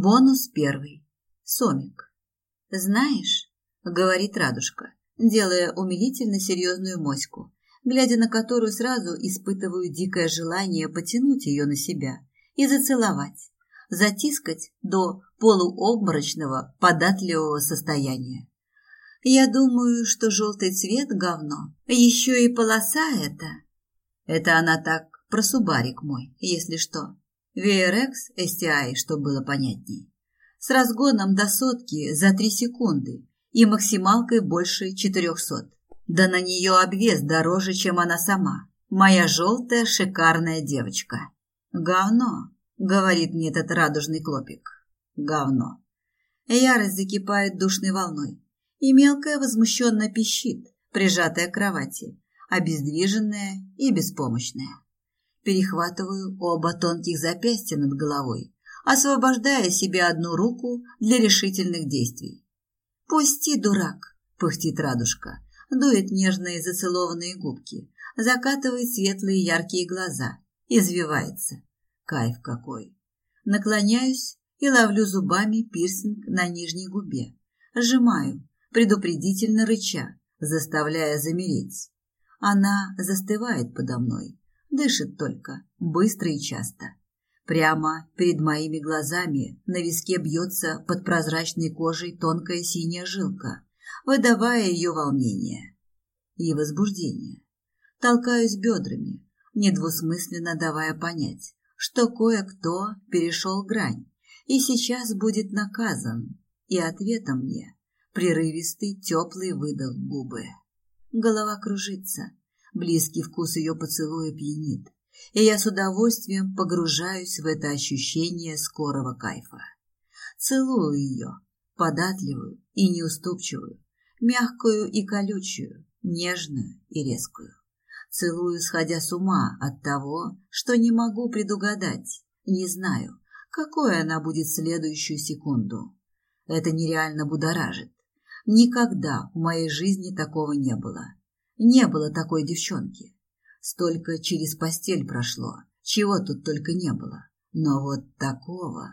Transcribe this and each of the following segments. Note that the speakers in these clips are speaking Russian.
Бонус первый. Сомик. «Знаешь», — говорит Радушка, делая умилительно серьезную моську, глядя на которую сразу испытываю дикое желание потянуть ее на себя и зацеловать, затискать до полуобморочного податливого состояния. Я думаю, что желтый цвет – говно. Еще и полоса это. Это она так про субарик мой, если что. VRX STI, чтобы было понятней. С разгоном до сотки за три секунды и максималкой больше четырехсот. Да на нее обвес дороже, чем она сама. Моя желтая шикарная девочка. Говно, говорит мне этот радужный клопик. Говно. Ярость закипает душной волной и мелкая возмущенно пищит, прижатая к кровати, обездвиженная и беспомощная. Перехватываю оба тонких запястья над головой, освобождая себе одну руку для решительных действий. «Пусти, дурак!» – пыхтит радужка, дует нежные зацелованные губки, закатывает светлые яркие глаза, извивается. Кайф какой! Наклоняюсь и ловлю зубами пирсинг на нижней губе. Сжимаю, предупредительно рыча, заставляя замереть. Она застывает подо мной, дышит только, быстро и часто. Прямо перед моими глазами на виске бьется под прозрачной кожей тонкая синяя жилка, выдавая ее волнение и возбуждение. Толкаюсь бедрами, недвусмысленно давая понять, что кое-кто перешел грань и сейчас будет наказан, и ответом мне прерывистый, теплый выдох губы. Голова кружится, близкий вкус ее поцелуя пьянит, и я с удовольствием погружаюсь в это ощущение скорого кайфа. Целую ее, податливую и неуступчивую, мягкую и колючую, нежную и резкую. Целую, сходя с ума от того, что не могу предугадать, не знаю, какой она будет следующую секунду. Это нереально будоражит, Никогда в моей жизни такого не было. Не было такой девчонки. Столько через постель прошло, чего тут только не было. Но вот такого...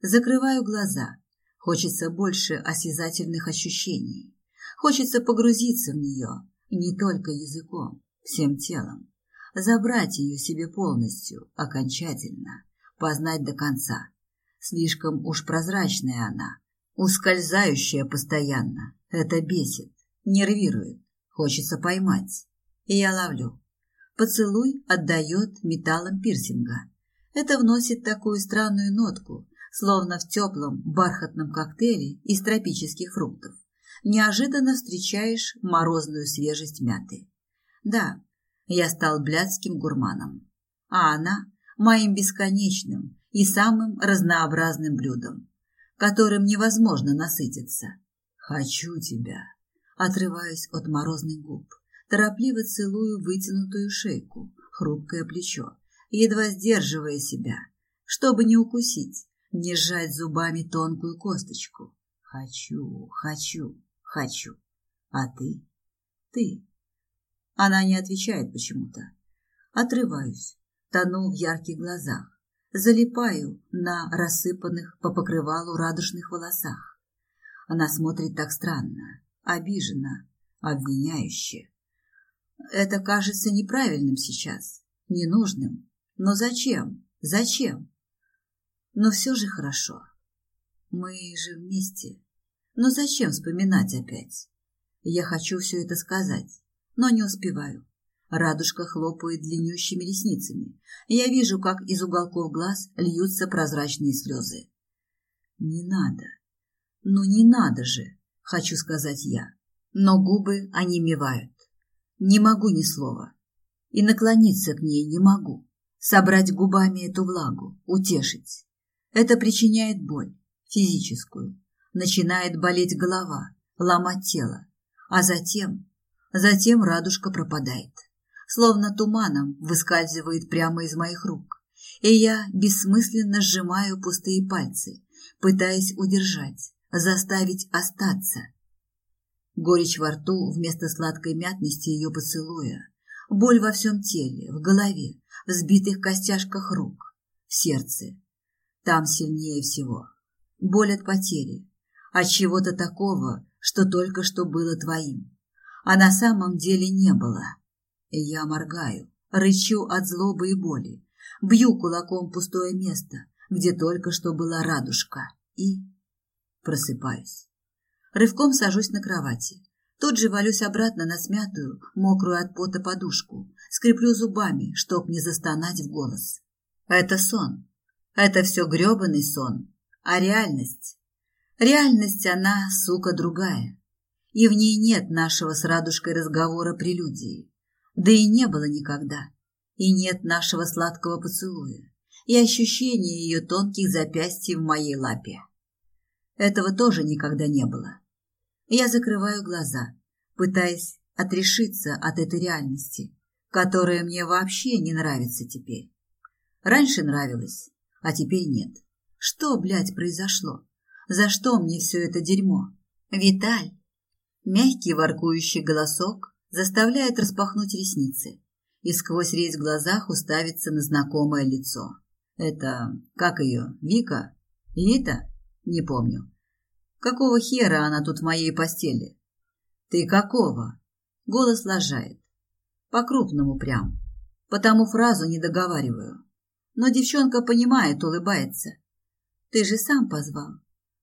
Закрываю глаза. Хочется больше осязательных ощущений. Хочется погрузиться в нее, не только языком, всем телом. Забрать ее себе полностью, окончательно, познать до конца. Слишком уж прозрачная она, ускользающая постоянно. Это бесит, нервирует, хочется поймать. И я ловлю. Поцелуй отдает металлом пирсинга. Это вносит такую странную нотку, словно в теплом бархатном коктейле из тропических фруктов. Неожиданно встречаешь морозную свежесть мяты. Да, я стал блядским гурманом, а она моим бесконечным и самым разнообразным блюдом которым невозможно насытиться. Хочу тебя. Отрываюсь от морозных губ, торопливо целую вытянутую шейку, хрупкое плечо, едва сдерживая себя, чтобы не укусить, не сжать зубами тонкую косточку. Хочу, хочу, хочу. А ты? Ты. Она не отвечает почему-то. Отрываюсь, тону в ярких глазах, залипаю на рассыпанных по покрывалу радужных волосах. Она смотрит так странно, обиженно, обвиняюще. Это кажется неправильным сейчас, ненужным. Но зачем? Зачем? Но все же хорошо. Мы же вместе. Но зачем вспоминать опять? Я хочу все это сказать, но не успеваю. Радужка хлопает длиннющими ресницами. Я вижу, как из уголков глаз льются прозрачные слезы. Не надо. Ну не надо же, хочу сказать я. Но губы онемевают. Не могу ни слова. И наклониться к ней не могу. Собрать губами эту влагу, утешить. Это причиняет боль, физическую. Начинает болеть голова, ломать тело. А затем, затем радужка пропадает словно туманом выскальзывает прямо из моих рук, и я бессмысленно сжимаю пустые пальцы, пытаясь удержать, заставить остаться. Горечь во рту вместо сладкой мятности ее поцелуя, боль во всем теле, в голове, в сбитых костяшках рук, в сердце. Там сильнее всего, боль от потери, от чего-то такого, что только что было твоим, а на самом деле не было. Я моргаю, рычу от злобы и боли, бью кулаком пустое место, где только что была радужка, и просыпаюсь. Рывком сажусь на кровати. Тут же валюсь обратно на смятую, мокрую от пота подушку, скреплю зубами, чтоб не застонать в голос. Это сон. Это все грёбаный сон. А реальность? Реальность она, сука, другая. И в ней нет нашего с радужкой разговора прелюдии. Да и не было никогда. И нет нашего сладкого поцелуя. И ощущения ее тонких запястий в моей лапе. Этого тоже никогда не было. Я закрываю глаза, пытаясь отрешиться от этой реальности, которая мне вообще не нравится теперь. Раньше нравилась, а теперь нет. Что, блядь, произошло? За что мне все это дерьмо? Виталь! Мягкий воркующий голосок заставляет распахнуть ресницы и сквозь резь в глазах уставиться на знакомое лицо. Это, как ее, Вика? Вита? Не помню. Какого хера она тут в моей постели? Ты какого? Голос лажает. По-крупному прям. Потому фразу не договариваю. Но девчонка понимает, улыбается. Ты же сам позвал.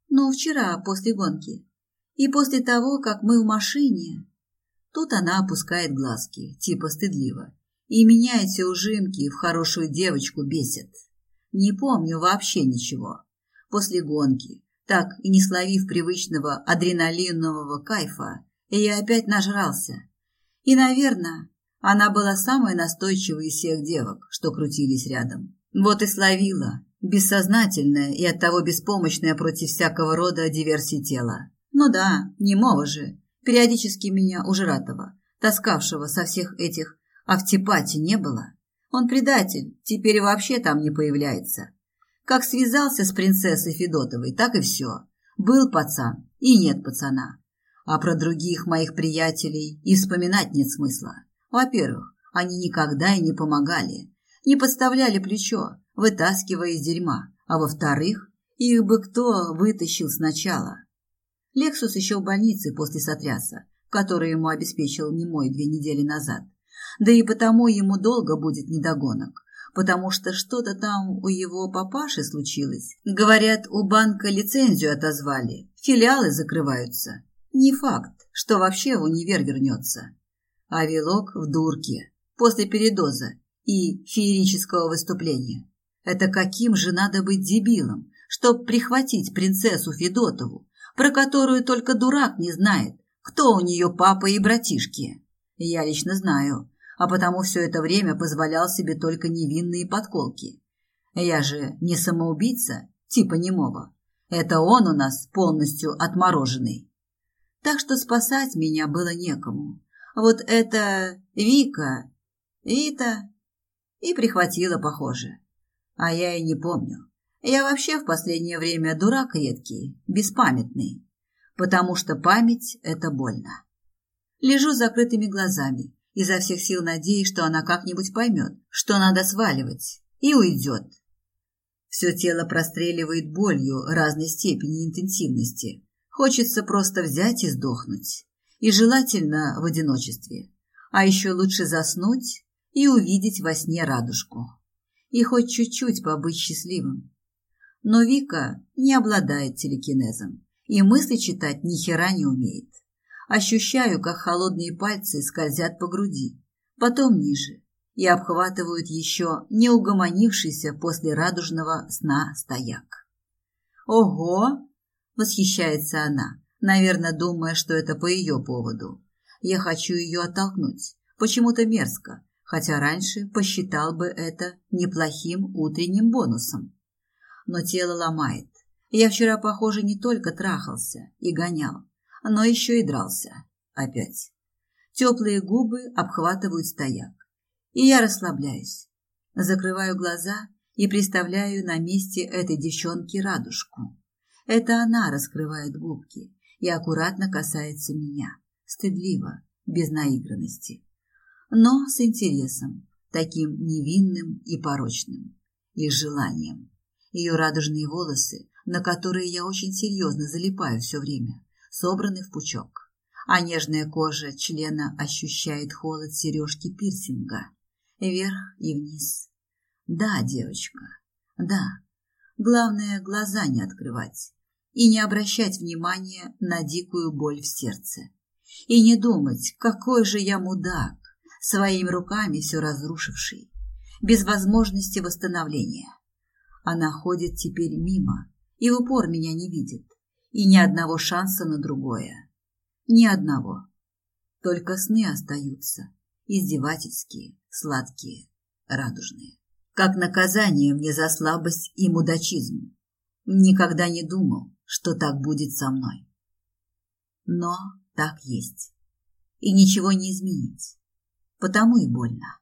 Ну, вчера, после гонки. И после того, как мы в машине... Тут она опускает глазки, типа стыдливо, и меняет все ужимки в хорошую девочку бесит. Не помню вообще ничего. После гонки, так и не словив привычного адреналинового кайфа, я опять нажрался. И, наверное, она была самой настойчивой из всех девок, что крутились рядом. Вот и словила, бессознательная и оттого беспомощная против всякого рода диверсии тела. Ну да, немого же, периодически меня у Жиратова, таскавшего со всех этих а в Типате не было. Он предатель, теперь вообще там не появляется. Как связался с принцессой Федотовой, так и все. Был пацан и нет пацана. А про других моих приятелей и вспоминать нет смысла. Во-первых, они никогда и не помогали, не подставляли плечо, вытаскивая из дерьма. А во-вторых, их бы кто вытащил сначала. Лексус еще в больнице после сотряса, который ему обеспечил немой две недели назад. Да и потому ему долго будет недогонок, потому что что-то там у его папаши случилось. Говорят, у банка лицензию отозвали, филиалы закрываются. Не факт, что вообще в универ вернется. А вилок в дурке, после передоза и феерического выступления. Это каким же надо быть дебилом, чтоб прихватить принцессу Федотову, про которую только дурак не знает, кто у нее папа и братишки. Я лично знаю, а потому все это время позволял себе только невинные подколки. Я же не самоубийца, типа немого. Это он у нас полностью отмороженный. Так что спасать меня было некому. Вот это Вика, Вита и прихватила, похоже. А я и не помню. Я вообще в последнее время дурак редкий, беспамятный, потому что память – это больно. Лежу с закрытыми глазами, изо всех сил надеясь, что она как-нибудь поймет, что надо сваливать, и уйдет. Все тело простреливает болью разной степени интенсивности. Хочется просто взять и сдохнуть. И желательно в одиночестве. А еще лучше заснуть и увидеть во сне радужку. И хоть чуть-чуть побыть счастливым. Но Вика не обладает телекинезом и мысли читать ни хера не умеет. Ощущаю, как холодные пальцы скользят по груди, потом ниже, и обхватывают еще не угомонившийся после радужного сна стояк. «Ого!» – восхищается она, наверное, думая, что это по ее поводу. Я хочу ее оттолкнуть, почему-то мерзко, хотя раньше посчитал бы это неплохим утренним бонусом. Но тело ломает. Я вчера, похоже, не только трахался и гонял, но еще и дрался. Опять. Теплые губы обхватывают стояк. И я расслабляюсь. Закрываю глаза и представляю на месте этой девчонки радужку. Это она раскрывает губки и аккуратно касается меня. Стыдливо, без наигранности. Но с интересом, таким невинным и порочным. И желанием. Ее радужные волосы на которые я очень серьезно залипаю все время, собраны в пучок, а нежная кожа члена ощущает холод сережки пирсинга, вверх и вниз. Да, девочка, да, главное глаза не открывать и не обращать внимания на дикую боль в сердце. И не думать, какой же я мудак, своими руками все разрушивший, без возможности восстановления. Она ходит теперь мимо и в упор меня не видит, и ни одного шанса на другое. Ни одного. Только сны остаются, издевательские, сладкие, радужные. Как наказание мне за слабость и мудачизм. Никогда не думал, что так будет со мной. Но так есть. И ничего не изменить. Потому и больно.